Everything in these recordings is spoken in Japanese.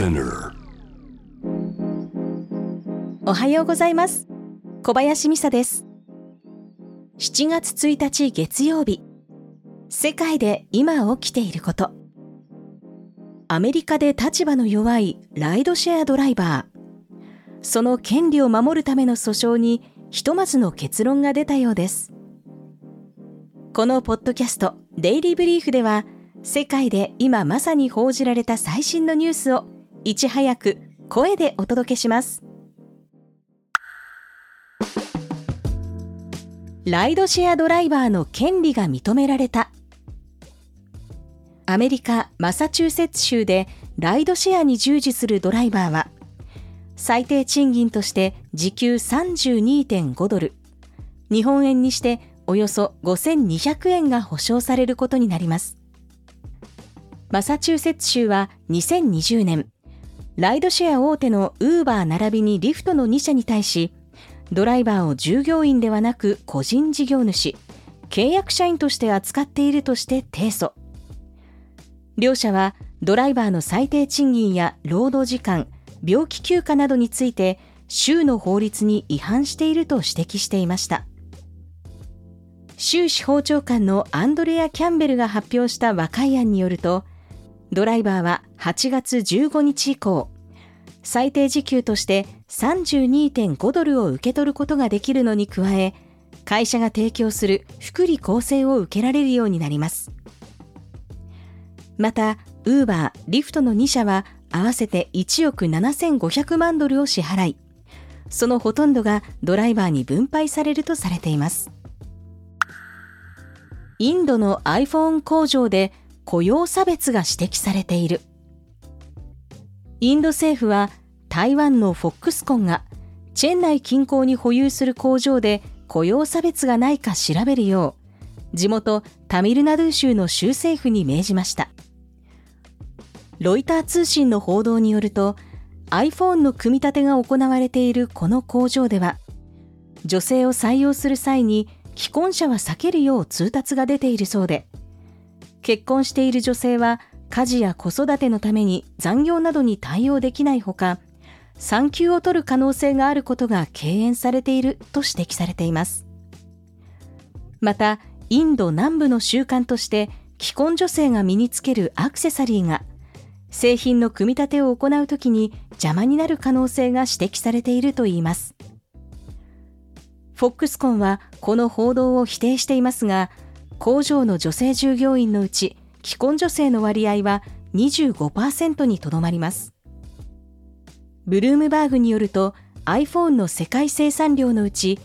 Spinner おはようございます。小林美沙です。7月1日月曜日。世界で今起きていること。アメリカで立場の弱いライドシェアドライバー。その権利を守るための訴訟にひとまずの結論が出たようです。このポッドキャストデイリーブリーフでは世界で今まさに報じられた最新のニュースをいち早く声でお届けします。ライドシェアドライバーの権利が認められた。アメリカ・マサチューセッツ州でライドシェアに従事するドライバーは最低賃金として時給32.5ドル。日本円にしておよそ5200円が保証されることになります。マサチューセッツ州は2020年ライドシェア大手のウーバー並びにリフトの2社に対しドライバーを従業員ではなく個人事業主契約社員として扱っているとして提訴。両社はドライバーの最低賃金や労働時間病気休暇などについて州の法律に違反していると指摘していました。州司法長官のアンドレア・キャンベルが発表した和解案によるとドライバーは8月15日以降最低時給として32.5ドルを受け取ることができるのに加え会社が提供する福利厚生を受けられるようになります。またウーバーリフトの2社は合わせて1億7500万ドルを支払いそのほとんどがドライバーに分配されるとされています。インドの iPhone 工場で雇用差別が指摘されている。インド政府は台湾のフォックスコンがチェン内近郊に保有する工場で雇用差別がないか調べるよう地元タミルナドゥ州の州政府に命じました。ロイター通信の報道によると iPhone の組み立てが行われているこの工場では女性を採用する際に既婚者は避けるよう通達が出ているそうで結婚している女性は家事や子育てのために残業などに対応できないほか産休を取る可能性があることが敬遠されていると指摘されています。またインド南部の習慣として既婚女性が身につけるアクセサリーが製品の組み立てを行うときに邪魔になる可能性が指摘されているといいます。フォックスコンはこの報道を否定していますが工場の女性従業員のうち既婚女性の割合は25%にとどまります。ブルームバーグによると iPhone の世界生産量のうち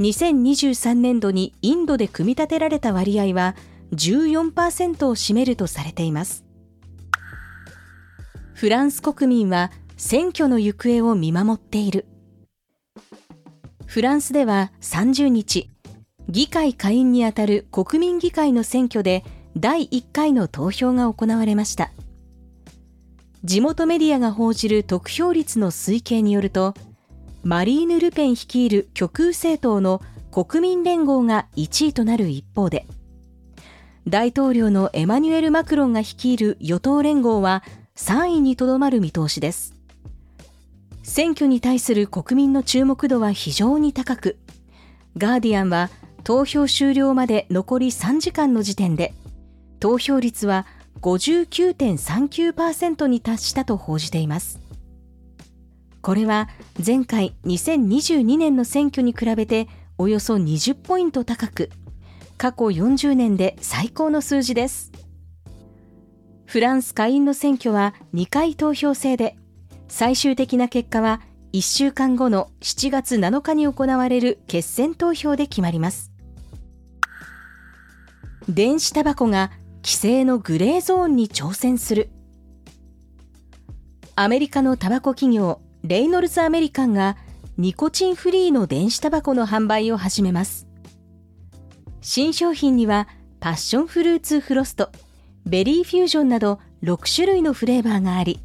2023年度にインドで組み立てられた割合は14%を占めるとされています。フランス国民は選挙の行方を見守っている。フランスでは30日議会下院にあたる国民議会の選挙で第1回の投票が行われました。地元メディアが報じる得票率の推計によるとマリーヌ・ルペン率いる極右政党の国民連合が1位となる一方で大統領のエマニュエル・マクロンが率いる与党連合は3位にとどまる見通しです。選挙に対する国民の注目度は非常に高くガーディアンは投票終了まで残り3時間の時点で投票率は59.39%に達したと報じています。これは前回2022年の選挙に比べておよそ20ポイント高く過去40年で最高の数字です。フランス下院の選挙は2回投票制で最終的な結果は1週間後の7月7日に行われる決選投票で決まります。電子タバコが規制のグレーゾーンに挑戦する。アメリカのタバコ企業レイノルズ・アメリカンがニコチンフリーの電子タバコの販売を始めます。新商品にはパッションフルーツフロストベリーフュージョンなど6種類のフレーバーがあり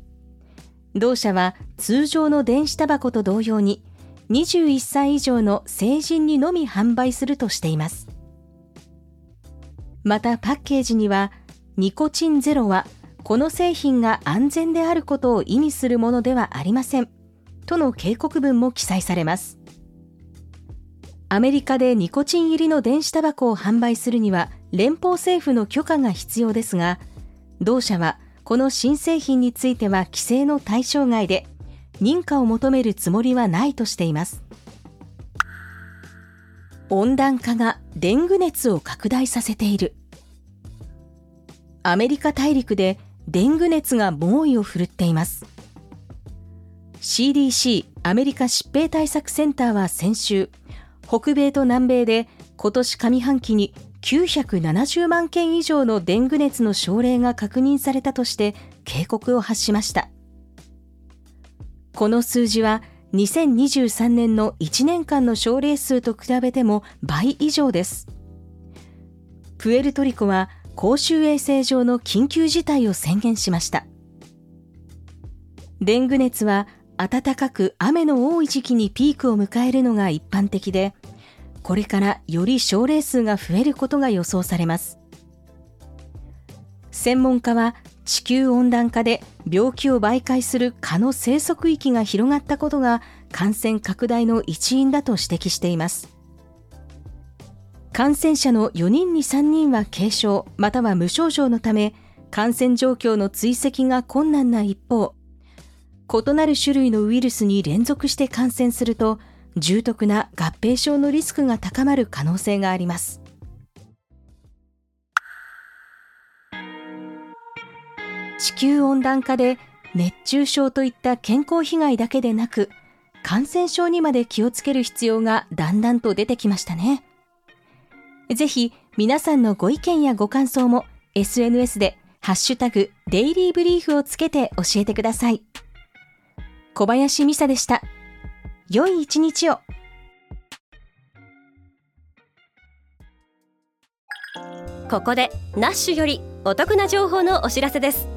同社は通常の電子タバコと同様に21歳以上の成人にのみ販売するとしています。またパッケージにはニコチンゼロはこの製品が安全であることを意味するものではありません。との警告文も記載されます。アメリカでニコチン入りの電子タバコを販売するには連邦政府の許可が必要ですが同社はこの新製品については規制の対象外で認可を求めるつもりはないとしています。温暖化がデング熱を拡大させている。アメリカ大陸でデング熱が猛威を振るっています。CDC アメリカ疾病対策センターは先週北米と南米で今年上半期に970万件以上のデング熱の症例が確認されたとして警告を発しました。この数字は2023年の1年間の症例数と比べても倍以上です。プエルトリコは公衆衛生上の緊急事態を宣言しました。デング熱は暖かく雨の多い時期にピークを迎えるのが一般的でこれからより症例数が増えることが予想されます。専門家は地球温暖化で病気を媒介する蚊の生息域が広がったことが感染拡大の一因だと指摘しています。感染者の4人に3人は軽症または無症状のため感染状況の追跡が困難な一方異なる種類のウイルスに連続して感染すると重篤な合併症のリスクが高まる可能性があります。地球温暖化で熱中症といった健康被害だけでなく感染症にまで気をつける必要がだんだんと出てきましたね。ぜひ皆さんのご意見やご感想も SNS でハッシュタグデイリーブリーフをつけて教えてください。小林美沙でした。良い一日を。ここでナッシュよりお得な情報のお知らせです。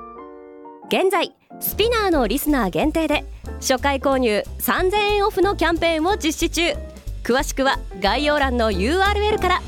現在スピナーのリスナー限定で初回購入3000円オフのキャンペーンを実施中。詳しくは概要欄の URL から。